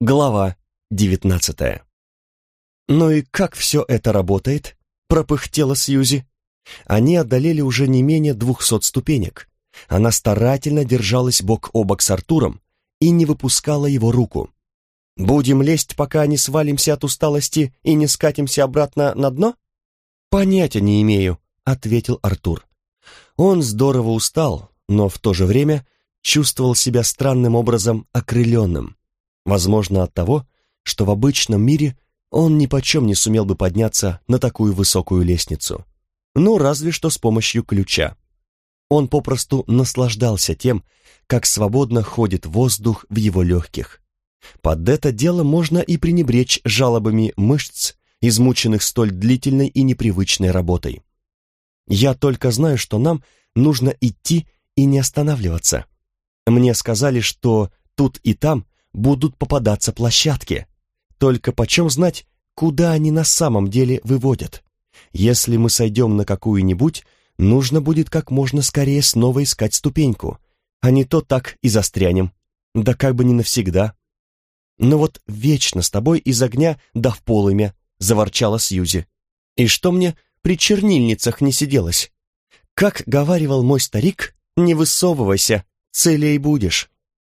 Глава девятнадцатая. «Ну и как все это работает?» — пропыхтела Сьюзи. Они одолели уже не менее двухсот ступенек. Она старательно держалась бок о бок с Артуром и не выпускала его руку. «Будем лезть, пока не свалимся от усталости и не скатимся обратно на дно?» «Понятия не имею», — ответил Артур. Он здорово устал, но в то же время чувствовал себя странным образом окрыленным. Возможно, от того, что в обычном мире он ни почем не сумел бы подняться на такую высокую лестницу. Ну, разве что с помощью ключа. Он попросту наслаждался тем, как свободно ходит воздух в его легких. Под это дело можно и пренебречь жалобами мышц, измученных столь длительной и непривычной работой. Я только знаю, что нам нужно идти и не останавливаться. Мне сказали, что тут и там будут попадаться площадки. Только почем знать, куда они на самом деле выводят? Если мы сойдем на какую-нибудь, нужно будет как можно скорее снова искать ступеньку, а не то так и застрянем. Да как бы не навсегда. Но вот вечно с тобой из огня да в полымя, заворчала Сьюзи. И что мне при чернильницах не сиделось? Как говаривал мой старик, не высовывайся, целей будешь.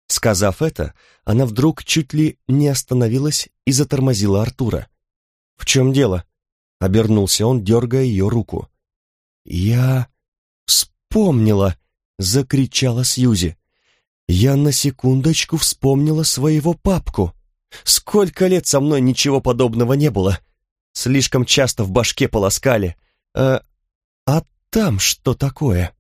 Сказав это, она вдруг чуть ли не остановилась и затормозила Артура. «В чем дело?» — обернулся он, дергая ее руку. «Я вспомнила!» — закричала Сьюзи. «Я на секундочку вспомнила своего папку. Сколько лет со мной ничего подобного не было. Слишком часто в башке полоскали. А, а там что такое?»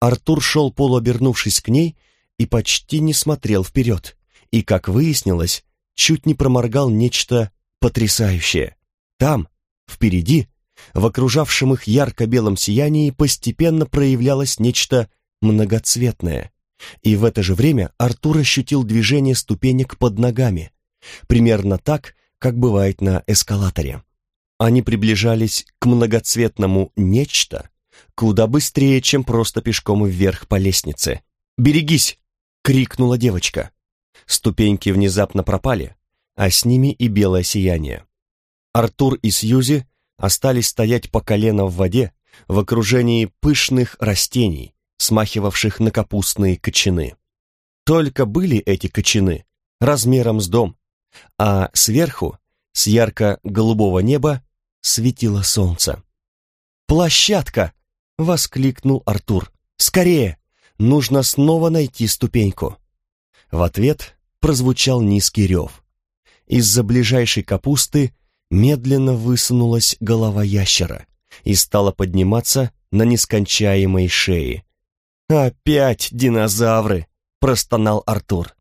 Артур шел полуобернувшись к ней, — и почти не смотрел вперед, и, как выяснилось, чуть не проморгал нечто потрясающее. Там, впереди, в окружавшем их ярко-белом сиянии постепенно проявлялось нечто многоцветное. И в это же время Артур ощутил движение ступенек под ногами, примерно так, как бывает на эскалаторе. Они приближались к многоцветному «нечто» куда быстрее, чем просто пешком вверх по лестнице. «Берегись!» — крикнула девочка. Ступеньки внезапно пропали, а с ними и белое сияние. Артур и Сьюзи остались стоять по колено в воде в окружении пышных растений, смахивавших на капустные кочаны. Только были эти кочаны размером с дом, а сверху, с ярко-голубого неба, светило солнце. «Площадка!» — воскликнул Артур. «Скорее!» Нужно снова найти ступеньку. В ответ прозвучал низкий рев. Из-за ближайшей капусты медленно высунулась голова ящера и стала подниматься на нескончаемой шее. «Опять динозавры!» — простонал Артур.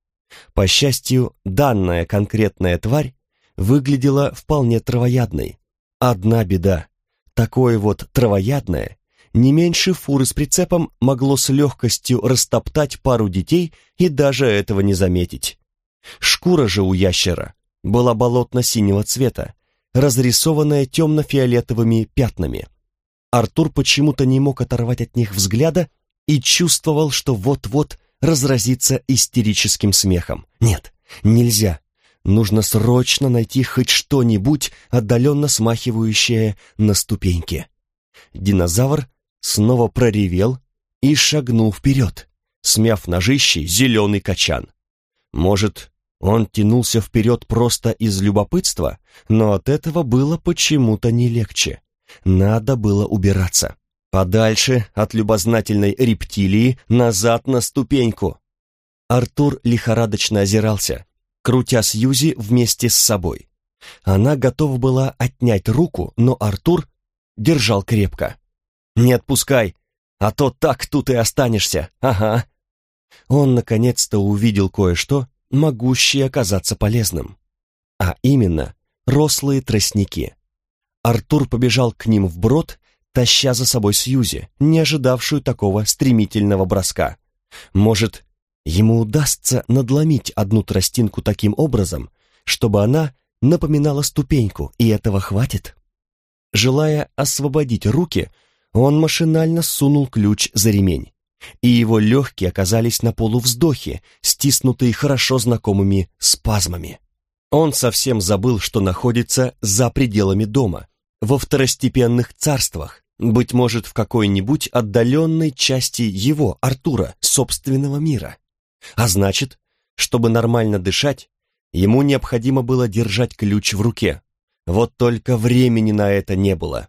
По счастью, данная конкретная тварь выглядела вполне травоядной. Одна беда. Такое вот травоядное не меньше фуры с прицепом могло с легкостью растоптать пару детей и даже этого не заметить. Шкура же у ящера была болотно-синего цвета, разрисованная темно-фиолетовыми пятнами. Артур почему-то не мог оторвать от них взгляда и чувствовал, что вот-вот разразится истерическим смехом. Нет, нельзя. Нужно срочно найти хоть что-нибудь, отдаленно смахивающее на ступеньки. Динозавр снова проревел и шагнул вперед, смяв ножищей зеленый качан. Может, он тянулся вперед просто из любопытства, но от этого было почему-то не легче. Надо было убираться. Подальше от любознательной рептилии, назад на ступеньку. Артур лихорадочно озирался, крутя Сьюзи вместе с собой. Она готова была отнять руку, но Артур держал крепко. Не отпускай, а то так тут и останешься, ага. Он наконец-то увидел кое-что, могущее оказаться полезным. А именно, рослые тростники. Артур побежал к ним вброд, таща за собой Сьюзи, не ожидавшую такого стремительного броска. Может, ему удастся надломить одну тростинку таким образом, чтобы она напоминала ступеньку, и этого хватит? Желая освободить руки, он машинально сунул ключ за ремень, и его легкие оказались на полувздохе, стиснутые хорошо знакомыми спазмами. Он совсем забыл, что находится за пределами дома, во второстепенных царствах, быть может, в какой-нибудь отдаленной части его, Артура, собственного мира. А значит, чтобы нормально дышать, ему необходимо было держать ключ в руке. Вот только времени на это не было.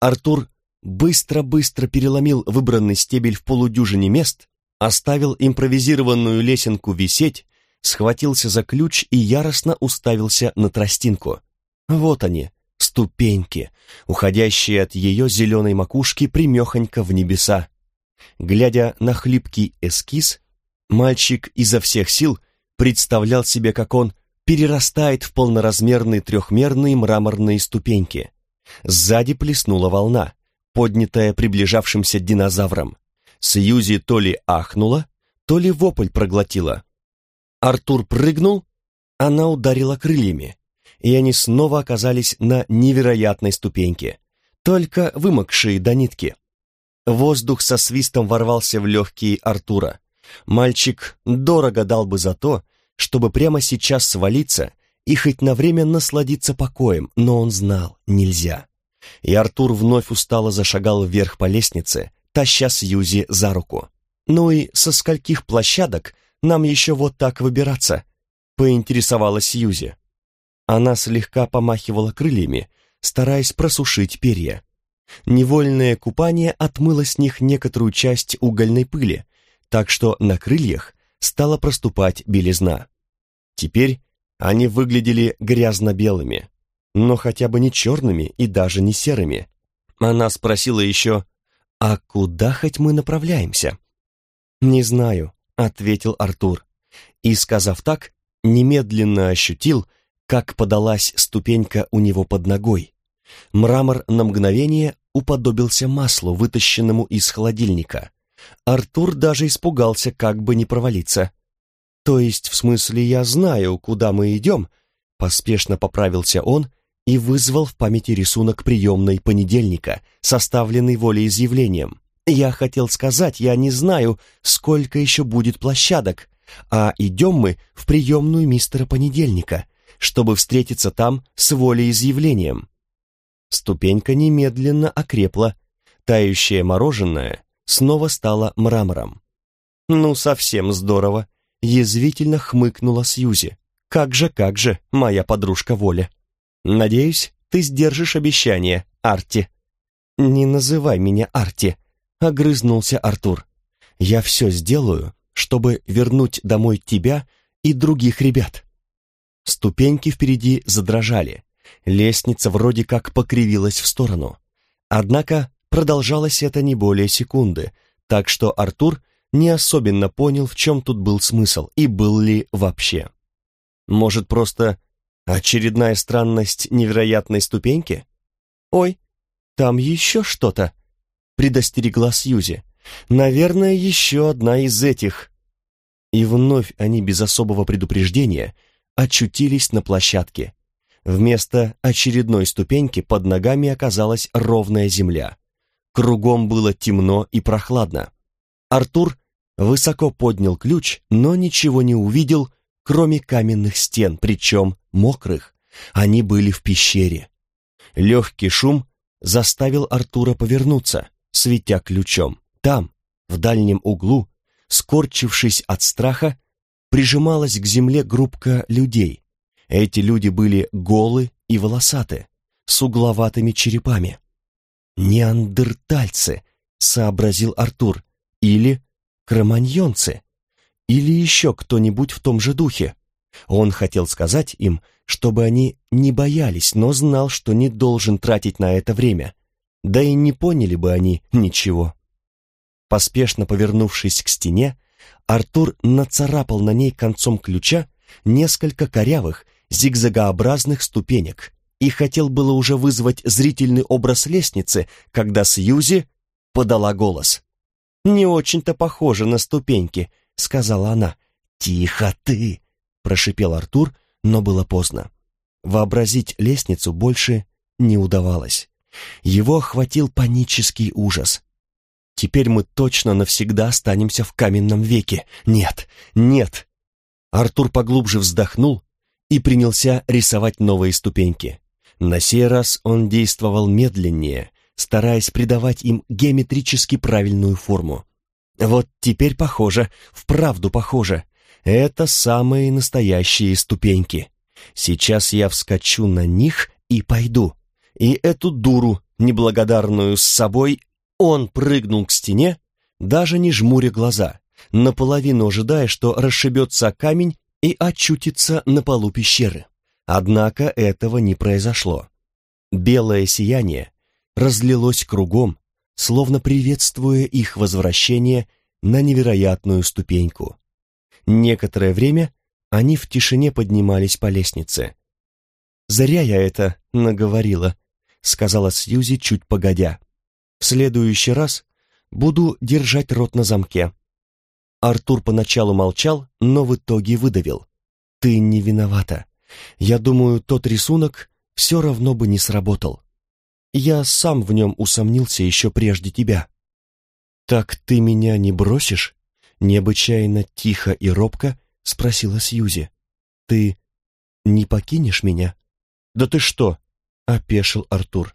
Артур быстро-быстро переломил выбранный стебель в полудюжине мест, оставил импровизированную лесенку висеть, схватился за ключ и яростно уставился на тростинку. Вот они, ступеньки, уходящие от ее зеленой макушки примехонько в небеса. Глядя на хлипкий эскиз, мальчик изо всех сил представлял себе, как он перерастает в полноразмерные трехмерные мраморные ступеньки. Сзади плеснула волна, поднятая приближавшимся динозавром. Сьюзи то ли ахнула, то ли вопль проглотила. Артур прыгнул, она ударила крыльями, и они снова оказались на невероятной ступеньке, только вымокшие до нитки. Воздух со свистом ворвался в легкие Артура. Мальчик дорого дал бы за то, чтобы прямо сейчас свалиться и хоть на время насладиться покоем, но он знал, нельзя. И Артур вновь устало зашагал вверх по лестнице, таща Сьюзи за руку. «Ну и со скольких площадок нам еще вот так выбираться?» — поинтересовалась Сьюзи. Она слегка помахивала крыльями, стараясь просушить перья. Невольное купание отмыло с них некоторую часть угольной пыли, так что на крыльях стала проступать белизна. Теперь они выглядели грязно-белыми, но хотя бы не черными и даже не серыми. Она спросила еще, «А куда хоть мы направляемся?» «Не знаю», — ответил Артур. И, сказав так, немедленно ощутил, как подалась ступенька у него под ногой. Мрамор на мгновение уподобился маслу, вытащенному из холодильника. Артур даже испугался, как бы не провалиться. «То есть, в смысле, я знаю, куда мы идем?» Поспешно поправился он и вызвал в памяти рисунок приемной понедельника, составленный волеизъявлением. «Я хотел сказать, я не знаю, сколько еще будет площадок, а идем мы в приемную мистера Понедельника, чтобы встретиться там с волеизъявлением. Ступенька немедленно окрепла, тающее мороженое снова стало мрамором. «Ну, совсем здорово!» — язвительно хмыкнула Сьюзи. «Как же, как же, моя подружка Воля!» «Надеюсь, ты сдержишь обещание, Арти». «Не называй меня Арти», — огрызнулся Артур. «Я все сделаю, чтобы вернуть домой тебя и других ребят». Ступеньки впереди задрожали. Лестница вроде как покривилась в сторону. Однако продолжалось это не более секунды, так что Артур не особенно понял, в чем тут был смысл и был ли вообще. Может, просто очередная странность невероятной ступеньки? «Ой, там еще что-то», — предостерегла Сьюзи. «Наверное, еще одна из этих». И вновь они без особого предупреждения — очутились на площадке. Вместо очередной ступеньки под ногами оказалась ровная земля. Кругом было темно и прохладно. Артур высоко поднял ключ, но ничего не увидел, кроме каменных стен, причем мокрых. Они были в пещере. Легкий шум заставил Артура повернуться, светя ключом. Там, в дальнем углу, скорчившись от страха, прижималась к земле группка людей. Эти люди были голы и волосаты, с угловатыми черепами. «Неандертальцы», — сообразил Артур, — «или кроманьонцы, или еще кто-нибудь в том же духе». Он хотел сказать им, чтобы они не боялись, но знал, что не должен тратить на это время. Да и не поняли бы они ничего. Поспешно повернувшись к стене, Артур нацарапал на ней концом ключа несколько корявых, зигзагообразных ступенек и хотел было уже вызвать зрительный образ лестницы, когда Сьюзи подала голос. «Не очень-то похоже на ступеньки», — сказала она. «Тихо ты!» — прошипел Артур, но было поздно. Вообразить лестницу больше не удавалось. Его охватил панический ужас. Теперь мы точно навсегда останемся в каменном веке. Нет, нет. Артур поглубже вздохнул и принялся рисовать новые ступеньки. На сей раз он действовал медленнее, стараясь придавать им геометрически правильную форму. Вот теперь похоже, вправду похоже. Это самые настоящие ступеньки. Сейчас я вскочу на них и пойду. И эту дуру, неблагодарную с собой, он прыгнул к стене, даже не жмуря глаза, наполовину ожидая, что расшибется камень и очутится на полу пещеры. Однако этого не произошло. Белое сияние разлилось кругом, словно приветствуя их возвращение на невероятную ступеньку. Некоторое время они в тишине поднимались по лестнице. «Зря я это наговорила», — сказала Сьюзи чуть погодя. «В следующий раз буду держать рот на замке». Артур поначалу молчал, но в итоге выдавил. «Ты не виновата. Я думаю, тот рисунок все равно бы не сработал. Я сам в нем усомнился еще прежде тебя». «Так ты меня не бросишь?» Необычайно тихо и робко спросила Сьюзи. «Ты не покинешь меня?» «Да ты что?» — опешил Артур.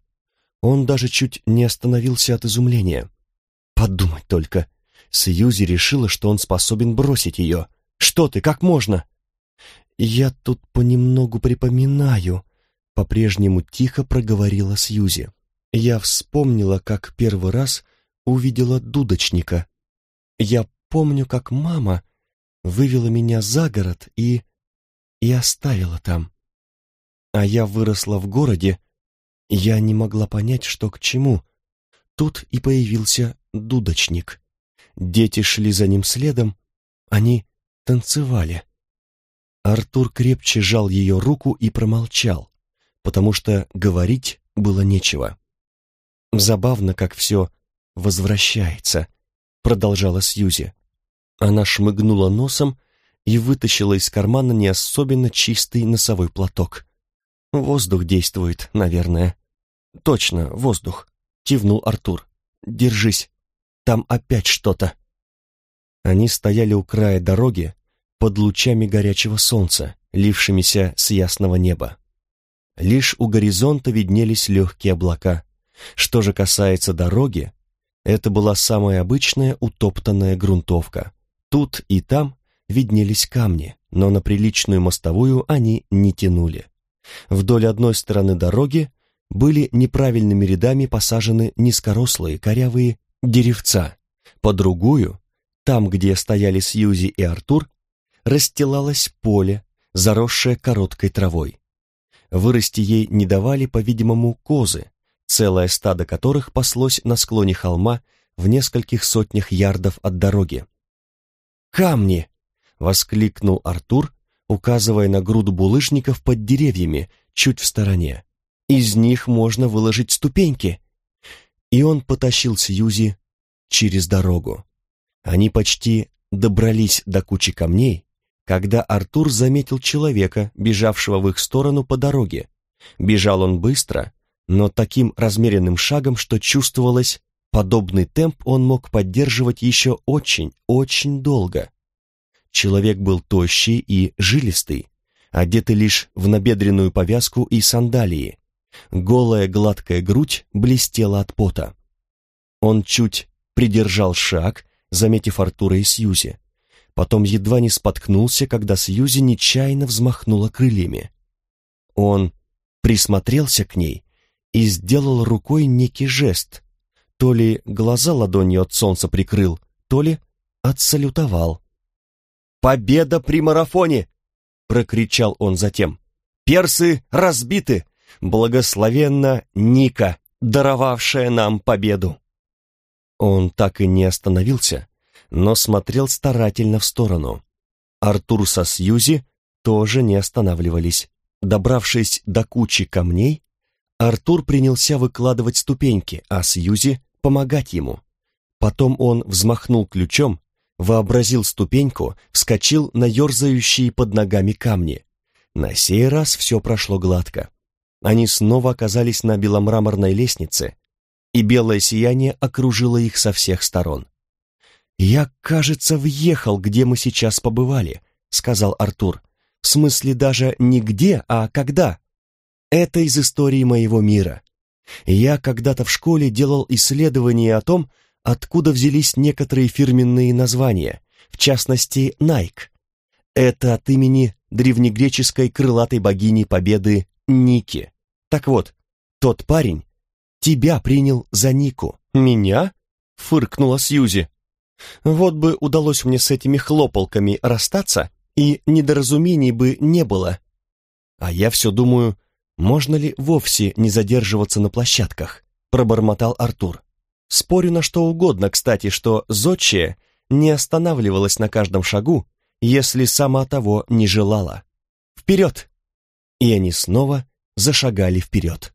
Он даже чуть не остановился от изумления. «Подумать только!» Сьюзи решила, что он способен бросить ее. «Что ты, как можно?» «Я тут понемногу припоминаю», — по-прежнему тихо проговорила Сьюзи. «Я вспомнила, как первый раз увидела дудочника. Я помню, как мама вывела меня за город и... и оставила там. А я выросла в городе, я не могла понять, что к чему. Тут и появился дудочник. Дети шли за ним следом, они танцевали. Артур крепче жал ее руку и промолчал, потому что говорить было нечего. Забавно, как все возвращается, продолжала Сьюзи. Она шмыгнула носом и вытащила из кармана не особенно чистый носовой платок. «Воздух действует, наверное». «Точно, воздух», — кивнул Артур. «Держись, там опять что-то». Они стояли у края дороги под лучами горячего солнца, лившимися с ясного неба. Лишь у горизонта виднелись легкие облака. Что же касается дороги, это была самая обычная утоптанная грунтовка. Тут и там виднелись камни, но на приличную мостовую они не тянули. Вдоль одной стороны дороги были неправильными рядами посажены низкорослые корявые деревца. По другую, там, где стояли Сьюзи и Артур, расстилалось поле, заросшее короткой травой. Вырасти ей не давали, по-видимому, козы, целое стадо которых паслось на склоне холма в нескольких сотнях ярдов от дороги камни!» — воскликнул Артур, указывая на груду булыжников под деревьями, чуть в стороне. «Из них можно выложить ступеньки!» И он потащил Сьюзи через дорогу. Они почти добрались до кучи камней, когда Артур заметил человека, бежавшего в их сторону по дороге. Бежал он быстро, но таким размеренным шагом, что чувствовалось, Подобный темп он мог поддерживать еще очень, очень долго. Человек был тощий и жилистый, одетый лишь в набедренную повязку и сандалии. Голая гладкая грудь блестела от пота. Он чуть придержал шаг, заметив Артура и Сьюзи. Потом едва не споткнулся, когда Сьюзи нечаянно взмахнула крыльями. Он присмотрелся к ней и сделал рукой некий жест, то ли глаза ладонью от солнца прикрыл, то ли отсалютовал. «Победа при марафоне!» — прокричал он затем. «Персы разбиты! Благословенна Ника, даровавшая нам победу!» Он так и не остановился, но смотрел старательно в сторону. Артур со Сьюзи тоже не останавливались. Добравшись до кучи камней, Артур принялся выкладывать ступеньки, а Сьюзи помогать ему. Потом он взмахнул ключом, вообразил ступеньку, вскочил на ерзающие под ногами камни. На сей раз все прошло гладко. Они снова оказались на беломраморной лестнице, и белое сияние окружило их со всех сторон. «Я, кажется, въехал, где мы сейчас побывали», — сказал Артур. В смысле даже не где, а когда. Это из истории моего мира. Я когда-то в школе делал исследования о том, откуда взялись некоторые фирменные названия, в частности, Nike. Это от имени древнегреческой крылатой богини победы Ники. Так вот, тот парень тебя принял за Нику. Меня? Фыркнула Сьюзи. Вот бы удалось мне с этими хлопалками расстаться, и недоразумений бы не было. А я все думаю, можно ли вовсе не задерживаться на площадках, пробормотал Артур. Спорю на что угодно, кстати, что Зодчая не останавливалась на каждом шагу, если сама того не желала. Вперед! И они снова зашагали вперед.